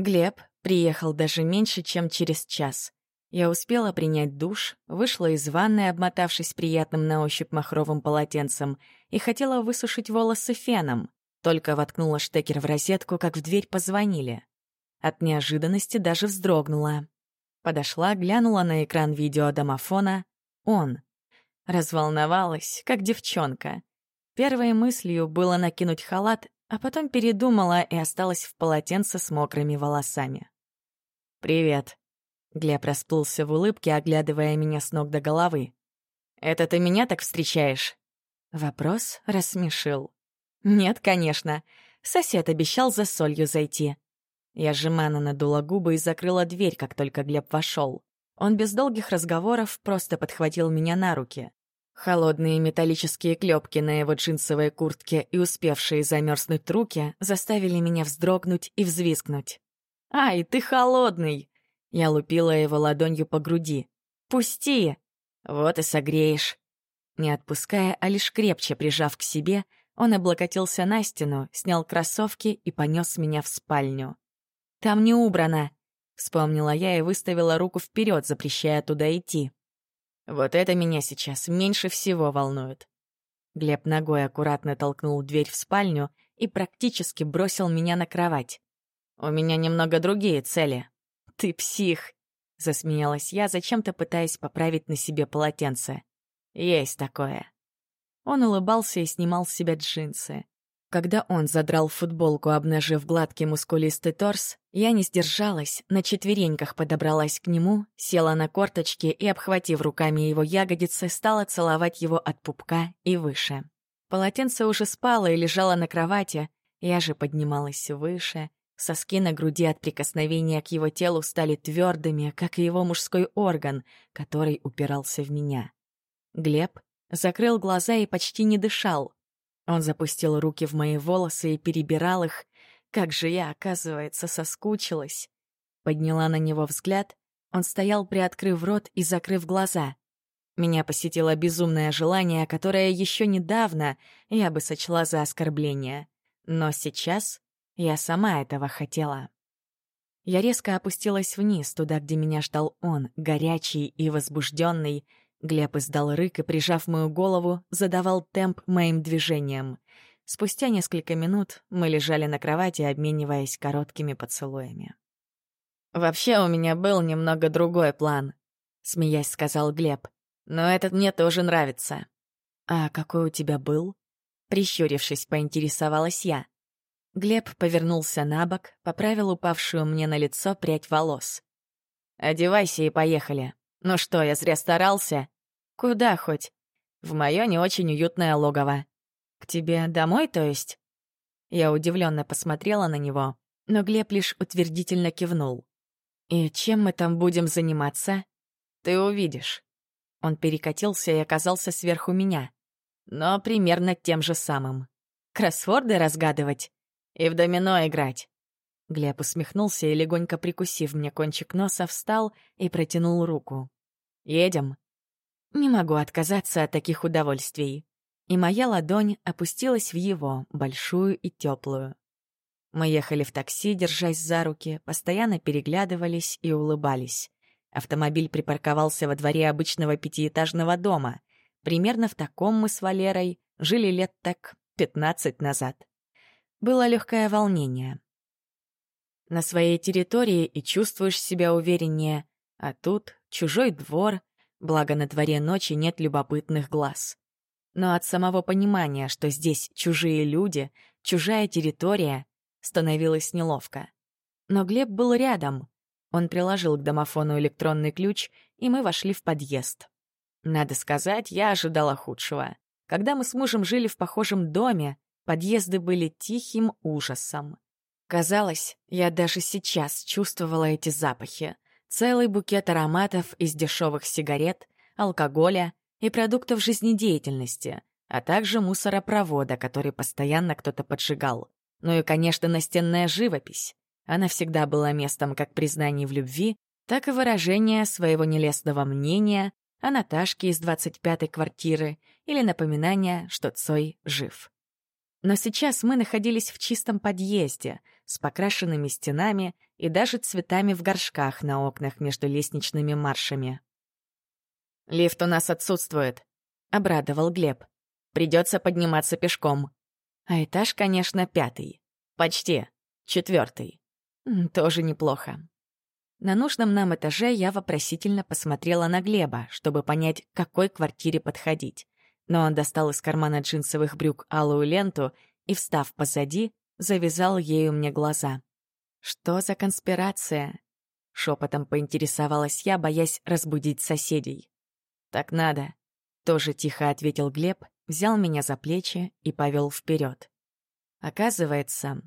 Глеб приехал даже меньше, чем через час. Я успела принять душ, вышла из ванной, обмотавшись приятным на ощупь махровым полотенцем, и хотела высушить волосы феном. Только воткнула штекер в розетку, как в дверь позвонили. От неожиданности даже вздрогнула. Подошла, глянула на экран видеодомофона. Он. Разволновалась, как девчонка. Первой мыслью было накинуть халат а потом передумала и осталась в полотенце с мокрыми волосами. «Привет». Глеб расплылся в улыбке, оглядывая меня с ног до головы. «Это ты меня так встречаешь?» Вопрос рассмешил. «Нет, конечно. Сосед обещал за солью зайти». Я жеманно надула губы и закрыла дверь, как только Глеб вошел. Он без долгих разговоров просто подхватил меня на руки. Холодные металлические клепки на его джинсовой куртке и успевшие замерзнуть руки заставили меня вздрогнуть и взвискнуть. «Ай, ты холодный!» Я лупила его ладонью по груди. «Пусти!» «Вот и согреешь!» Не отпуская, а лишь крепче прижав к себе, он облокотился на стену, снял кроссовки и понес меня в спальню. «Там не убрано!» — вспомнила я и выставила руку вперед, запрещая туда идти. Вот это меня сейчас меньше всего волнует. Глеб ногой аккуратно толкнул дверь в спальню и практически бросил меня на кровать. «У меня немного другие цели». «Ты псих!» — засмеялась я, зачем-то пытаясь поправить на себе полотенце. «Есть такое». Он улыбался и снимал с себя джинсы. Когда он задрал футболку, обнажив гладкий мускулистый торс, я не сдержалась, на четвереньках подобралась к нему, села на корточки и, обхватив руками его ягодицы, стала целовать его от пупка и выше. Полотенце уже спало и лежало на кровати, я же поднималась выше. Соски на груди от прикосновения к его телу стали твердыми, как и его мужской орган, который упирался в меня. Глеб закрыл глаза и почти не дышал, он запустил руки в мои волосы и перебирал их. Как же я, оказывается, соскучилась. Подняла на него взгляд. Он стоял, приоткрыв рот и закрыв глаза. Меня посетило безумное желание, которое еще недавно я бы сочла за оскорбление. Но сейчас я сама этого хотела. Я резко опустилась вниз, туда, где меня ждал он, горячий и возбужденный, Глеб издал рык и, прижав мою голову, задавал темп моим движениям. Спустя несколько минут мы лежали на кровати, обмениваясь короткими поцелуями. «Вообще у меня был немного другой план», — смеясь сказал Глеб. «Но этот мне тоже нравится». «А какой у тебя был?» Прищурившись, поинтересовалась я. Глеб повернулся на бок, поправил упавшую мне на лицо прядь волос. «Одевайся и поехали», ну что, я зря старался? Куда хоть? В мое не очень уютное логово. К тебе домой, то есть? Я удивленно посмотрела на него, но Глеб лишь утвердительно кивнул. «И чем мы там будем заниматься?» «Ты увидишь». Он перекатился и оказался сверху меня. Но примерно тем же самым. Кроссворды разгадывать и в домино играть. Глеб усмехнулся и, легонько прикусив мне кончик носа, встал и протянул руку. «Едем?» Не могу отказаться от таких удовольствий. И моя ладонь опустилась в его, большую и теплую. Мы ехали в такси, держась за руки, постоянно переглядывались и улыбались. Автомобиль припарковался во дворе обычного пятиэтажного дома. Примерно в таком мы с Валерой жили лет так пятнадцать назад. Было легкое волнение на своей территории и чувствуешь себя увереннее, а тут чужой двор, благо на дворе ночи нет любопытных глаз. Но от самого понимания, что здесь чужие люди, чужая территория, становилось неловко. Но Глеб был рядом. Он приложил к домофону электронный ключ, и мы вошли в подъезд. Надо сказать, я ожидала худшего. Когда мы с мужем жили в похожем доме, подъезды были тихим ужасом. Казалось, я даже сейчас чувствовала эти запахи. Целый букет ароматов из дешевых сигарет, алкоголя и продуктов жизнедеятельности, а также мусоропровода, который постоянно кто-то поджигал. Ну и, конечно, настенная живопись. Она всегда была местом как признаний в любви, так и выражения своего нелестного мнения о Наташке из 25-й квартиры или напоминания, что Цой жив. Но сейчас мы находились в чистом подъезде, с покрашенными стенами и даже цветами в горшках на окнах между лестничными маршами. «Лифт у нас отсутствует», — обрадовал Глеб. «Придется подниматься пешком. А этаж, конечно, пятый. Почти. Четвертый. Тоже неплохо». На нужном нам этаже я вопросительно посмотрела на Глеба, чтобы понять, к какой квартире подходить. Но он достал из кармана джинсовых брюк алую ленту и, встав позади, завязал ею мне глаза. «Что за конспирация?» — шепотом поинтересовалась я, боясь разбудить соседей. «Так надо», — тоже тихо ответил Глеб, взял меня за плечи и повел вперед. Оказывается,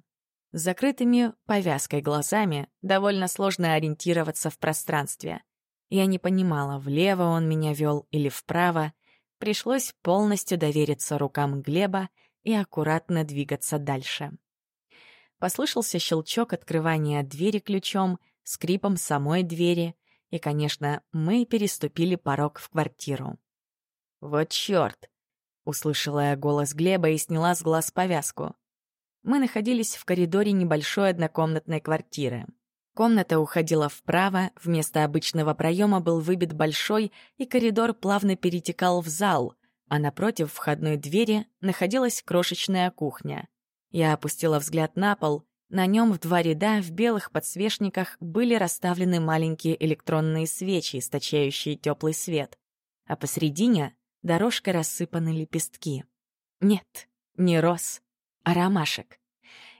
с закрытыми повязкой глазами довольно сложно ориентироваться в пространстве. Я не понимала, влево он меня вел или вправо. Пришлось полностью довериться рукам Глеба и аккуратно двигаться дальше. Послышался щелчок открывания двери ключом, скрипом самой двери, и, конечно, мы переступили порог в квартиру. «Вот чёрт!» — услышала я голос Глеба и сняла с глаз повязку. Мы находились в коридоре небольшой однокомнатной квартиры. Комната уходила вправо, вместо обычного проема был выбит большой, и коридор плавно перетекал в зал, а напротив входной двери находилась крошечная кухня. Я опустила взгляд на пол. На нем в два ряда в белых подсвечниках были расставлены маленькие электронные свечи, источающие теплый свет. А посредине дорожка рассыпаны лепестки. Нет, не роз, а ромашек.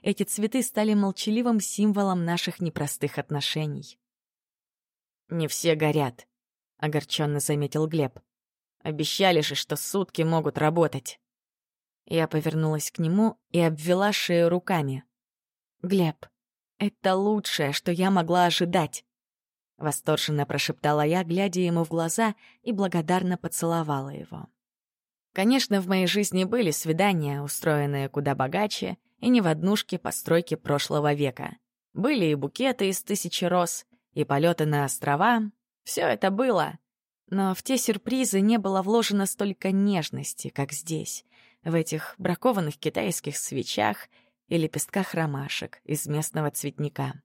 Эти цветы стали молчаливым символом наших непростых отношений. «Не все горят», — огорченно заметил Глеб. «Обещали же, что сутки могут работать». Я повернулась к нему и обвела шею руками. «Глеб, это лучшее, что я могла ожидать!» Восторженно прошептала я, глядя ему в глаза, и благодарно поцеловала его. Конечно, в моей жизни были свидания, устроенные куда богаче, и не в однушке постройки прошлого века. Были и букеты из тысячи роз, и полеты на острова. Все это было. Но в те сюрпризы не было вложено столько нежности, как здесь в этих бракованных китайских свечах и лепестках ромашек из местного цветника.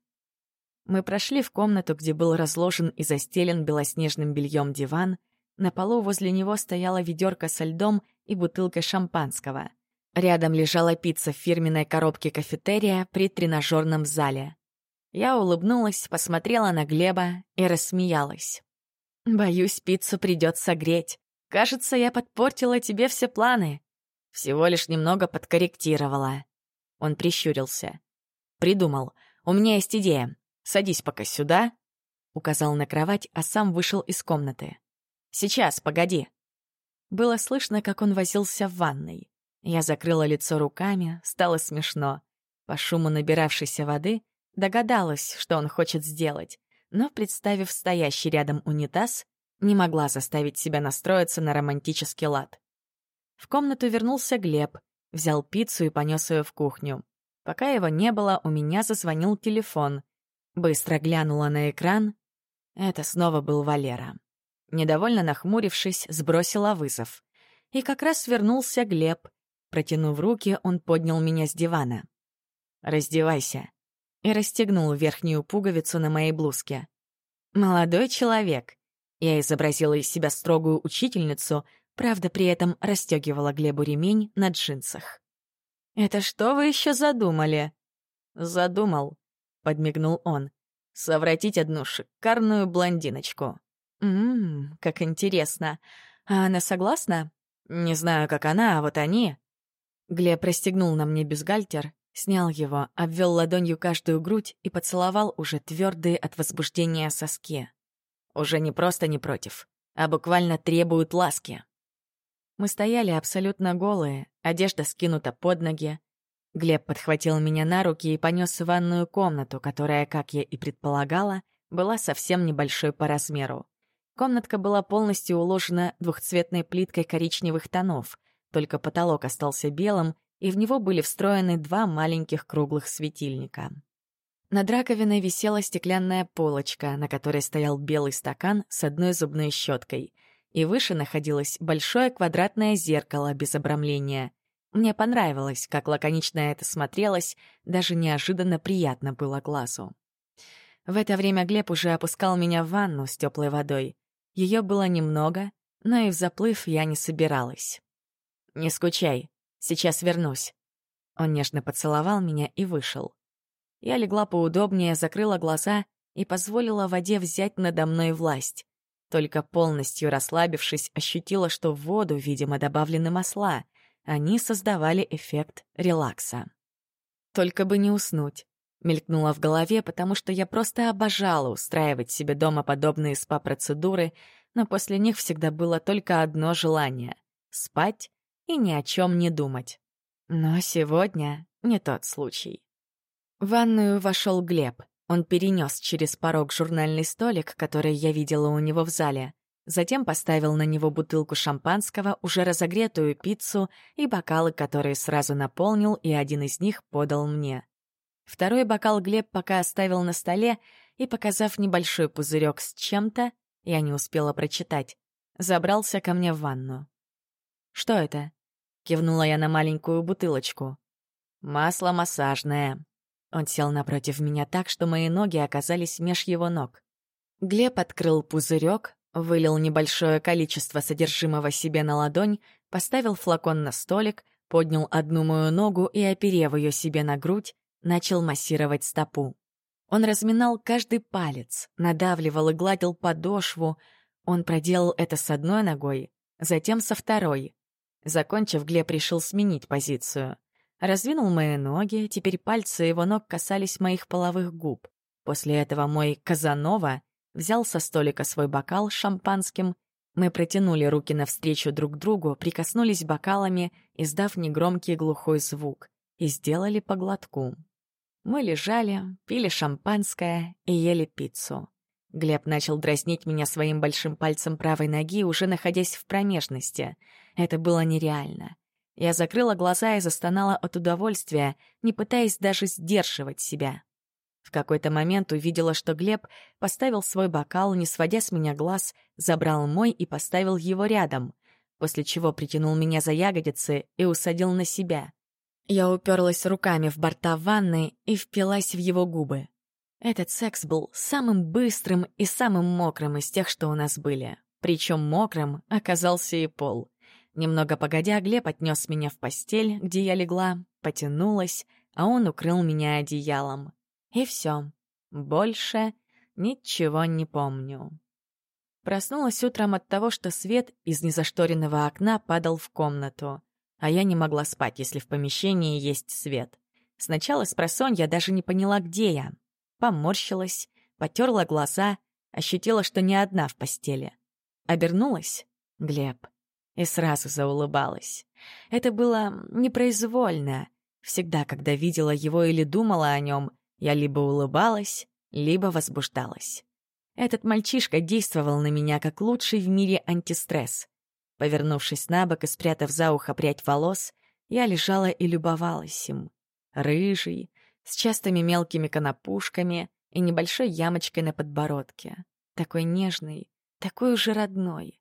Мы прошли в комнату, где был разложен и застелен белоснежным бельем диван. На полу возле него стояла ведерко со льдом и бутылка шампанского. Рядом лежала пицца в фирменной коробке кафетерия при тренажерном зале. Я улыбнулась, посмотрела на Глеба и рассмеялась. «Боюсь, пиццу придется греть. Кажется, я подпортила тебе все планы. Всего лишь немного подкорректировала. Он прищурился. Придумал. У меня есть идея. Садись пока сюда. Указал на кровать, а сам вышел из комнаты. Сейчас, погоди. Было слышно, как он возился в ванной. Я закрыла лицо руками, стало смешно. По шуму набиравшейся воды догадалась, что он хочет сделать, но, представив стоящий рядом унитаз, не могла заставить себя настроиться на романтический лад. В комнату вернулся Глеб, взял пиццу и понес ее в кухню. Пока его не было, у меня зазвонил телефон. Быстро глянула на экран. Это снова был Валера. Недовольно нахмурившись, сбросила вызов. И как раз вернулся Глеб. Протянув руки, он поднял меня с дивана. «Раздевайся», и расстегнул верхнюю пуговицу на моей блузке. «Молодой человек», я изобразила из себя строгую учительницу, правда, при этом расстегивала Глебу ремень на джинсах. «Это что вы еще задумали?» «Задумал», — подмигнул он. «Совратить одну шикарную блондиночку». «Ммм, как интересно. А она согласна?» «Не знаю, как она, а вот они...» Глеб расстегнул на мне бюстгальтер, снял его, обвел ладонью каждую грудь и поцеловал уже твердые от возбуждения соски. Уже не просто не против, а буквально требуют ласки. Мы стояли абсолютно голые, одежда скинута под ноги. Глеб подхватил меня на руки и понес в ванную комнату, которая, как я и предполагала, была совсем небольшой по размеру. Комнатка была полностью уложена двухцветной плиткой коричневых тонов, только потолок остался белым, и в него были встроены два маленьких круглых светильника. Над раковиной висела стеклянная полочка, на которой стоял белый стакан с одной зубной щеткой — и выше находилось большое квадратное зеркало без обрамления. Мне понравилось, как лаконично это смотрелось, даже неожиданно приятно было глазу. В это время Глеб уже опускал меня в ванну с теплой водой. Ее было немного, но и в заплыв я не собиралась. «Не скучай, сейчас вернусь». Он нежно поцеловал меня и вышел. Я легла поудобнее, закрыла глаза и позволила воде взять надо мной власть. Только полностью расслабившись, ощутила, что в воду, видимо, добавлены масла. Они создавали эффект релакса. Только бы не уснуть. Мелькнуло в голове, потому что я просто обожала устраивать себе дома подобные спа-процедуры, но после них всегда было только одно желание — спать и ни о чем не думать. Но сегодня не тот случай. В ванную вошел Глеб. Он перенес через порог журнальный столик, который я видела у него в зале. Затем поставил на него бутылку шампанского, уже разогретую пиццу и бокалы, которые сразу наполнил, и один из них подал мне. Второй бокал Глеб пока оставил на столе и, показав небольшой пузырек с чем-то, я не успела прочитать, забрался ко мне в ванну. «Что это?» — кивнула я на маленькую бутылочку. «Масло массажное», он сел напротив меня так, что мои ноги оказались меж его ног. Глеб открыл пузырек, вылил небольшое количество содержимого себе на ладонь, поставил флакон на столик, поднял одну мою ногу и, оперев ее себе на грудь, начал массировать стопу. Он разминал каждый палец, надавливал и гладил подошву. Он проделал это с одной ногой, затем со второй. Закончив, Глеб решил сменить позицию — Раздвинул мои ноги, теперь пальцы его ног касались моих половых губ. После этого мой Казанова взял со столика свой бокал с шампанским. Мы протянули руки навстречу друг другу, прикоснулись бокалами, издав негромкий глухой звук, и сделали по глотку. Мы лежали, пили шампанское и ели пиццу. Глеб начал дразнить меня своим большим пальцем правой ноги, уже находясь в промежности. Это было нереально. Я закрыла глаза и застонала от удовольствия, не пытаясь даже сдерживать себя. В какой-то момент увидела, что Глеб поставил свой бокал, не сводя с меня глаз, забрал мой и поставил его рядом, после чего притянул меня за ягодицы и усадил на себя. Я уперлась руками в борта ванны и впилась в его губы. Этот секс был самым быстрым и самым мокрым из тех, что у нас были. Причем мокрым оказался и пол. Немного погодя, Глеб отнес меня в постель, где я легла, потянулась, а он укрыл меня одеялом. И все. Больше ничего не помню. Проснулась утром от того, что свет из незашторенного окна падал в комнату, а я не могла спать, если в помещении есть свет. Сначала с просонья даже не поняла, где я. Поморщилась, потерла глаза, ощутила, что не одна в постели. Обернулась — Глеб и сразу заулыбалась. Это было непроизвольно. Всегда, когда видела его или думала о нем, я либо улыбалась, либо возбуждалась. Этот мальчишка действовал на меня как лучший в мире антистресс. Повернувшись на бок и спрятав за ухо прядь волос, я лежала и любовалась им. Рыжий, с частыми мелкими конопушками и небольшой ямочкой на подбородке. Такой нежный, такой уже родной.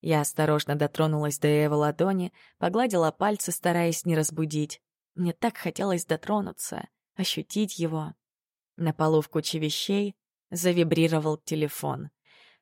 Я осторожно дотронулась до его ладони, погладила пальцы, стараясь не разбудить. Мне так хотелось дотронуться, ощутить его. На полу в куче вещей завибрировал телефон.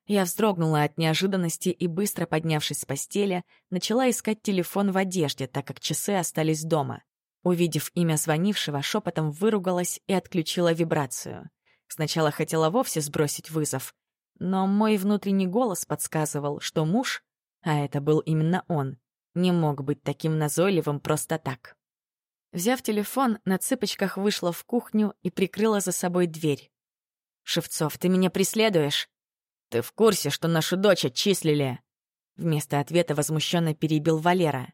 Я вздрогнула от неожиданности и, быстро поднявшись с постели, начала искать телефон в одежде, так как часы остались дома. Увидев имя звонившего, шепотом выругалась и отключила вибрацию. Сначала хотела вовсе сбросить вызов, но мой внутренний голос подсказывал, что муж а это был именно он, не мог быть таким назойливым просто так. Взяв телефон, на цыпочках вышла в кухню и прикрыла за собой дверь. «Шевцов, ты меня преследуешь?» «Ты в курсе, что нашу дочь отчислили?» Вместо ответа возмущенно перебил Валера.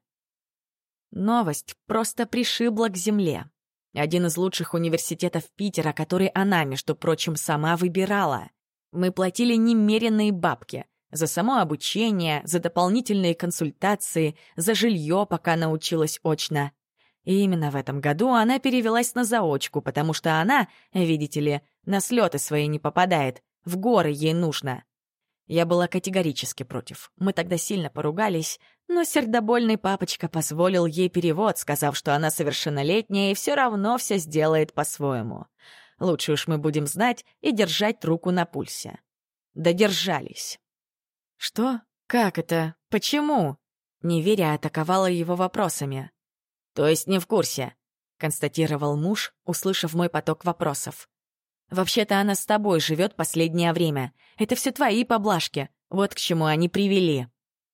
Новость просто пришибла к земле. Один из лучших университетов Питера, который она, между прочим, сама выбирала. Мы платили немеренные бабки, за само обучение, за дополнительные консультации, за жилье, пока научилась очно. И именно в этом году она перевелась на заочку, потому что она, видите ли, на слеты свои не попадает, в горы ей нужно. Я была категорически против. Мы тогда сильно поругались, но сердобольный папочка позволил ей перевод, сказав, что она совершеннолетняя и все равно все сделает по-своему. Лучше уж мы будем знать и держать руку на пульсе. Додержались. «Что? Как это? Почему?» Неверя атаковала его вопросами. «То есть не в курсе?» — констатировал муж, услышав мой поток вопросов. «Вообще-то она с тобой живет последнее время. Это все твои поблажки. Вот к чему они привели.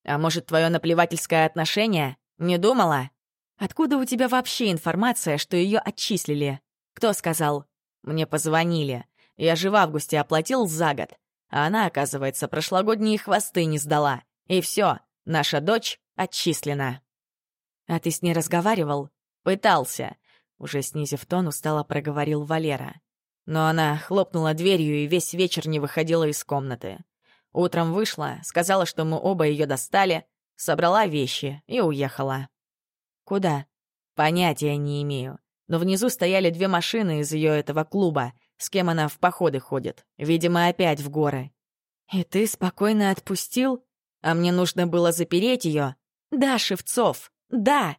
А может, твое наплевательское отношение? Не думала? Откуда у тебя вообще информация, что ее отчислили? Кто сказал? Мне позвонили. Я же в августе оплатил за год. А она, оказывается, прошлогодние хвосты не сдала. И все, наша дочь отчислена. А ты с ней разговаривал? Пытался. Уже снизив тон, устало проговорил Валера. Но она хлопнула дверью и весь вечер не выходила из комнаты. Утром вышла, сказала, что мы оба ее достали, собрала вещи и уехала. Куда? Понятия не имею. Но внизу стояли две машины из ее этого клуба, с кем она в походы ходит. Видимо, опять в горы. И ты спокойно отпустил? А мне нужно было запереть ее? Да, Шевцов, да!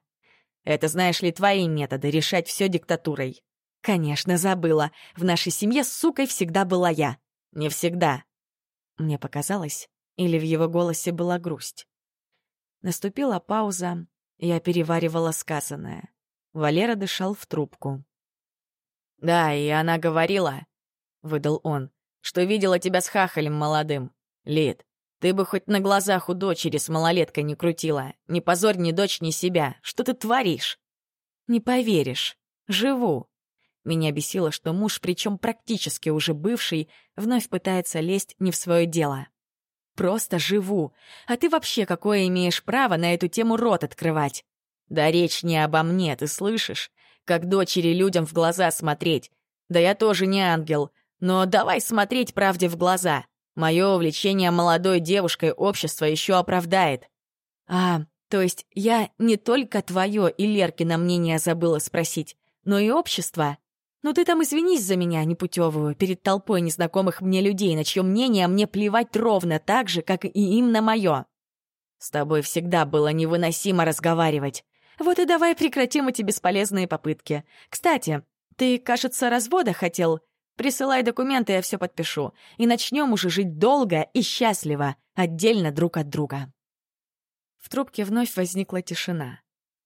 Это, знаешь ли, твои методы решать все диктатурой. Конечно, забыла. В нашей семье сукой всегда была я. Не всегда. Мне показалось, или в его голосе была грусть. Наступила пауза, я переваривала сказанное. Валера дышал в трубку. «Да, и она говорила», — выдал он, — «что видела тебя с хахалем молодым. Лид, ты бы хоть на глазах у дочери с малолеткой не крутила. Не позорь ни дочь, ни себя. Что ты творишь?» «Не поверишь. Живу». Меня бесило, что муж, причем практически уже бывший, вновь пытается лезть не в свое дело. «Просто живу. А ты вообще какое имеешь право на эту тему рот открывать? Да речь не обо мне, ты слышишь? Как дочери людям в глаза смотреть. Да я тоже не ангел, но давай смотреть правде в глаза. Мое увлечение молодой девушкой общество еще оправдает. А, то есть я не только твое и Леркино мнение забыла спросить, но и общество? Ну ты там извинись за меня, непутевую, перед толпой незнакомых мне людей, на чье мнение мне плевать ровно так же, как и им на мое. С тобой всегда было невыносимо разговаривать. Вот и давай прекратим эти бесполезные попытки. Кстати, ты, кажется, развода хотел. Присылай документы, я все подпишу. И начнем уже жить долго и счастливо, отдельно друг от друга. В трубке вновь возникла тишина.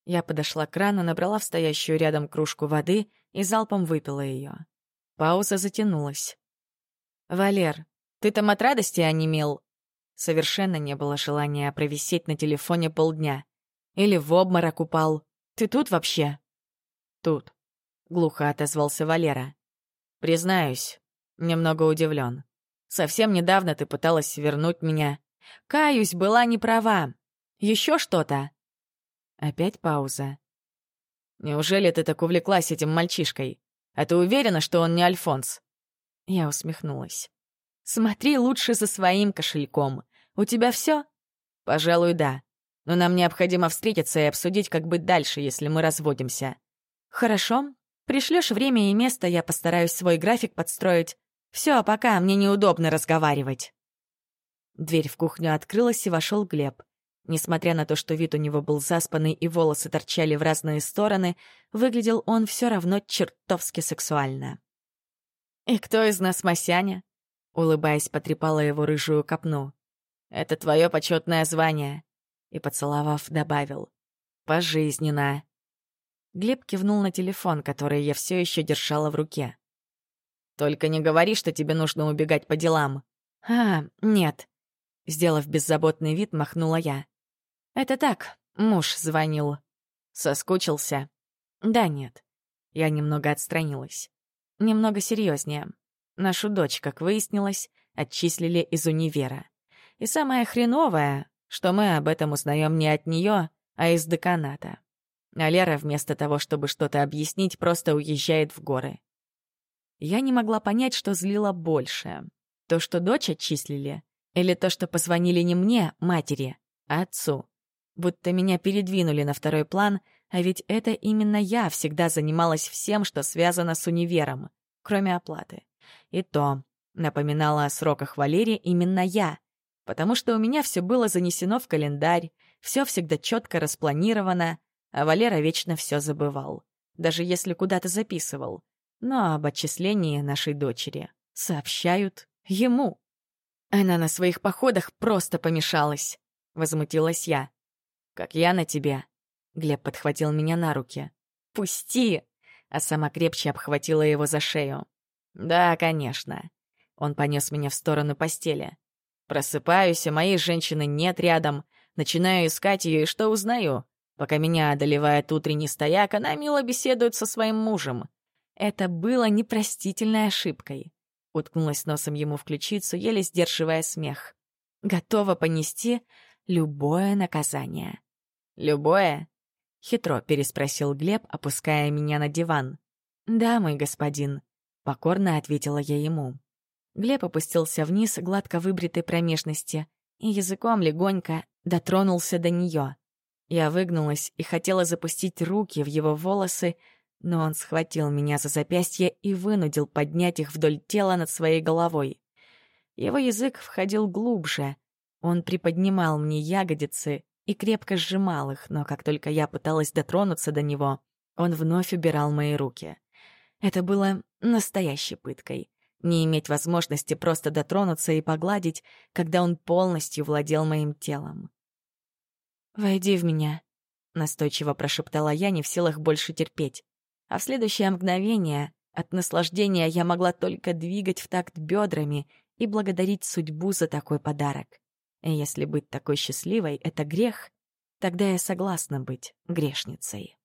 Я подошла к крану, набрала в стоящую рядом кружку воды и залпом выпила ее. Пауза затянулась. «Валер, ты там от радости онемел?» Совершенно не было желания провисеть на телефоне полдня. Или в обморок упал. Ты тут вообще?» «Тут», — глухо отозвался Валера. Признаюсь, немного удивлен. Совсем недавно ты пыталась вернуть меня. Каюсь, была не права. Еще что-то?» Опять пауза. «Неужели ты так увлеклась этим мальчишкой? А ты уверена, что он не Альфонс?» Я усмехнулась. «Смотри лучше за своим кошельком. У тебя все? «Пожалуй, да. Но нам необходимо встретиться и обсудить, как быть дальше, если мы разводимся». «Хорошо. Пришлешь время и место, я постараюсь свой график подстроить. Все, а пока мне неудобно разговаривать. Дверь в кухню открылась, и вошел Глеб. Несмотря на то, что вид у него был заспанный и волосы торчали в разные стороны, выглядел он все равно чертовски сексуально. «И кто из нас Масяня?» Улыбаясь, потрепала его рыжую копну. «Это твое почетное звание», и, поцеловав, добавил. «Пожизненно». Глеб кивнул на телефон, который я все еще держала в руке. «Только не говори, что тебе нужно убегать по делам». «А, нет». Сделав беззаботный вид, махнула я. «Это так, муж звонил». «Соскучился?» «Да нет». Я немного отстранилась. Немного серьезнее. Нашу дочь, как выяснилось, отчислили из универа. И самое хреновое, что мы об этом узнаем не от нее, а из деканата. А Лера вместо того, чтобы что-то объяснить, просто уезжает в горы. Я не могла понять, что злило больше. То, что дочь отчислили, или то, что позвонили не мне, матери, а отцу. Будто меня передвинули на второй план, а ведь это именно я всегда занималась всем, что связано с универом, кроме оплаты. И то, напоминала о сроках Валерии именно я. Потому что у меня все было занесено в календарь, все всегда четко распланировано, а Валера вечно все забывал, даже если куда-то записывал. Но об отчислении нашей дочери сообщают ему. Она на своих походах просто помешалась, — возмутилась я. «Как я на тебя?» Глеб подхватил меня на руки. «Пусти!» а сама крепче обхватила его за шею. «Да, конечно». Он понес меня в сторону постели. Просыпаюсь, а моей женщины нет рядом. Начинаю искать ее, и что узнаю? Пока меня одолевает утренний стояк, она мило беседует со своим мужем. Это было непростительной ошибкой. Уткнулась носом ему в ключицу, еле сдерживая смех. Готова понести любое наказание. «Любое?» — хитро переспросил Глеб, опуская меня на диван. «Да, мой господин», — покорно ответила я ему. Глеб опустился вниз гладко выбритой промежности и языком легонько дотронулся до нее. Я выгнулась и хотела запустить руки в его волосы, но он схватил меня за запястье и вынудил поднять их вдоль тела над своей головой. Его язык входил глубже. Он приподнимал мне ягодицы и крепко сжимал их, но как только я пыталась дотронуться до него, он вновь убирал мои руки. Это было настоящей пыткой. Не иметь возможности просто дотронуться и погладить, когда он полностью владел моим телом. «Войди в меня», — настойчиво прошептала я, не в силах больше терпеть. А в следующее мгновение от наслаждения я могла только двигать в такт бедрами и благодарить судьбу за такой подарок. И если быть такой счастливой — это грех, тогда я согласна быть грешницей.